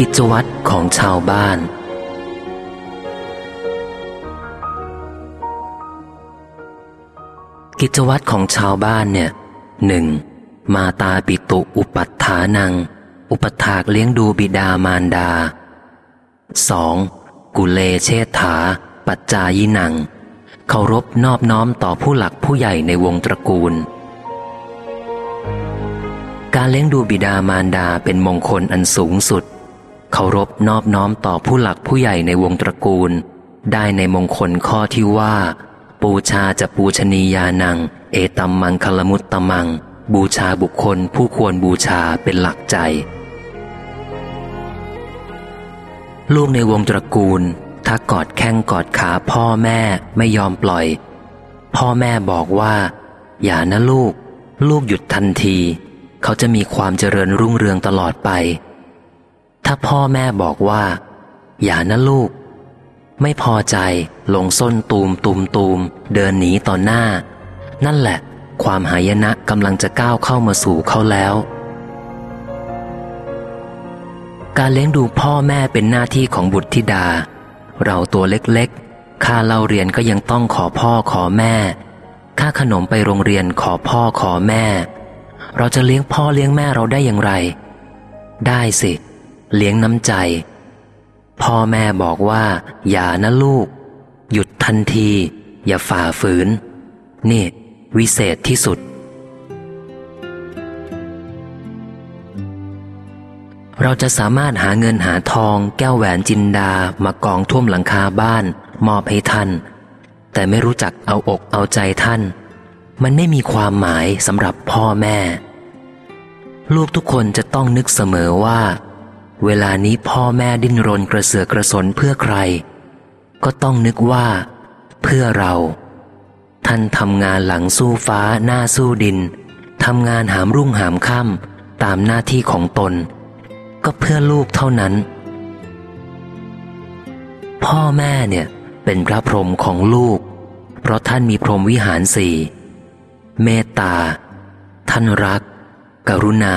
กิจวัตรของชาวบ้าน กิจวัตรของชาวบ้านเนี่ยหนึ่งมาตาปิตุอุปัฏฐานัง อุปถากเลี้ยงดูบิดามารดา 2. กุเลเชษฐา ปัจจายินัง เคารพนอบน้อมต่อผู้หลักผู้ใหญ่ในวงตระกูล การเลี้ยงดูบิดามารดาเป็นมงคลอันสูงสุด เคารพนอบน้อมต่อผู้หลักผู้ใหญ่ในวงตระกูล ได้ในมงคลข้อที่ว่า ปูชาจะปูชนียานัง เอตัมมังคลมุตตมัง บูชาบุคคลผู้ควรบูชาเป็นหลักใจ ลูกในวงตระกูล ถ้ากอดแข้งกอดขาพ่อแม่ไม่ยอมปล่อย พ่อแม่บอกว่า อย่านะลูก ลูกหยุดทันที เขาจะมีความเจริญรุ่งเรืองตลอดไป ถ้าพ่อแม่บอกว่า อย่านะลูก ไม่พอใจลงส้นตูมตูมตูมเดินหนีต่อหน้า นั่นแหละ ความหายนะกำลังจะก้าวเข้ามาสู่เขาแล้ว การเลี้ยงดูพ่อแม่เป็นหน้าที่ของบุตรธิดา เราตัวเล็กๆ ค่าเล่าเรียนก็ยังต้องขอพ่อขอแม่ ค่าขนมไปโรงเรียนขอพ่อขอแม่ เราจะเลี้ยงพ่อเลี้ยงแม่เราได้อย่างไร ได้สิเเลี้ยงน้ำใจ พ่อแม่บอกว่า อย่านะลูก หยุดทันที อย่าฝ่าฝืน นี่ วิเศษที่สุด เราจะสามารถหาเงินหาทองแก้วแหวนจินดามากองท่วมหลังคาบ้าน มอบให้ท่าน แต่ไม่รู้จักเอาอกเอาใจท่าน มันไม่มีความหมายสำหรับพ่อแม่ ลูกทุกคนจะต้องนึกเสมอว่า เวลานี้พ่อแม่ดิ้นรนกระเสือกกระสนเพื่อใคร ก็ต้องนึกว่า เพื่อเรา ท่านทำงานหลังสู้ฟ้าหน้าสู้ดินทำงานหามรุ่งหามค่ำตามหน้าที่ของตน ก็เพื่อลูกเท่านั้น พ่อแม่เนี่ยเป็นพระพรหมของลูก เพราะท่านมีพรหมวิหารสี่เมตตา ท่านรัก กรุณา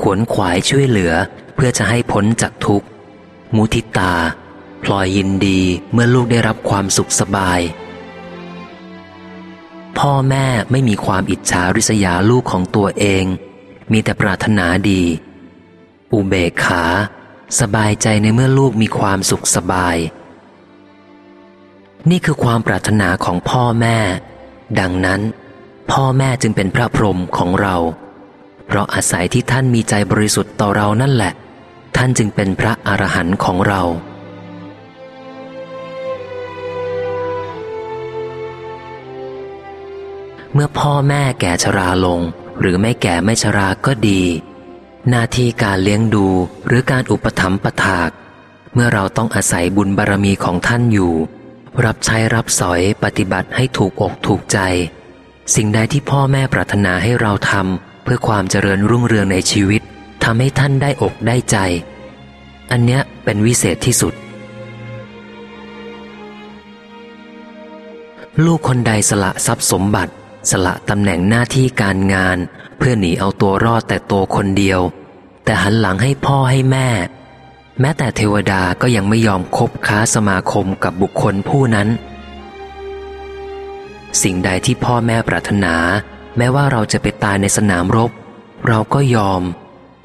ขวนขวายช่วยเหลือเพื่อจะให้พ้นจากทุกข์ มุทิตา พลอยยินดีเมื่อลูกได้รับความสุขสบาย พ่อแม่ไม่มีความอิจฉาริษยาลูกของตัวเอง มีแต่ปรารถนาดี อุเบกขา สบายใจในเมื่อลูกมีความสุขสบาย นี่คือความปรารถนาของพ่อแม่ ดังนั้น พ่อแม่จึงเป็นพระพรหมของเรา เพราะอาศัยที่ท่านมีใจบริสุทธิ์ต่อเรานั่นแหละ ท่านจึงเป็นพระอรหันต์ของเรา เมื่อพ่อแม่แก่ชราลง หรือไม่แก่ไม่ชราก็ดี หน้าที่การเลี้ยงดูหรือการอุปถัมภ์ประทาก เมื่อเราต้องอาศัยบุญบารมีของท่านอยู่ รับใช้รับสอยปฏิบัติให้ถูกอกถูกใจ สิ่งใดที่พ่อแม่ปรารถนาให้เราทำ เพื่อความเจริญรุ่งเรืองในชีวิตทำให้ท่านได้อกได้ใจ อันเนี้ยเป็นวิเศษที่สุด ลูกคนใดสละทรัพย์สมบัติ สละตำแหน่งหน้าที่การงาน เพื่อหนีเอาตัวรอดแต่ตัวคนเดียว แต่หันหลังให้พ่อให้แม่ แม้แต่เทวดาก็ยังไม่ยอมคบค้าสมาคมกับบุคคลผู้นั้น สิ่งใดที่พ่อแม่ปรารถนา แม้ว่าเราจะไปตายในสนามรบ เราก็ยอม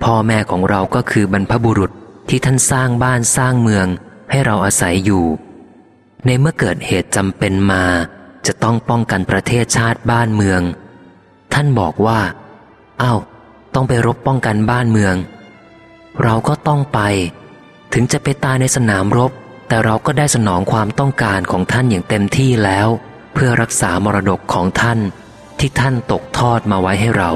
พ่อแม่ของเราก็คือบรรพบุรุษที่ท่านสร้างบ้านสร้างเมือง ให้เราอาศัยอยู่ ในเมื่อเกิดเหตุจำเป็นมา จะต้องป้องกันประเทศชาติบ้านเมือง ท่านบอกว่าอ้าวต้องไปรบป้องกันบ้านเมือง เราก็ต้องไป ถึงจะไปตายในสนามรบ แต่เราก็ได้สนองความต้องการของท่านอย่างเต็มที่แล้ว เพื่อรักษามรดกของท่าน ที่ท่านตกทอดมาไว้ให้เรา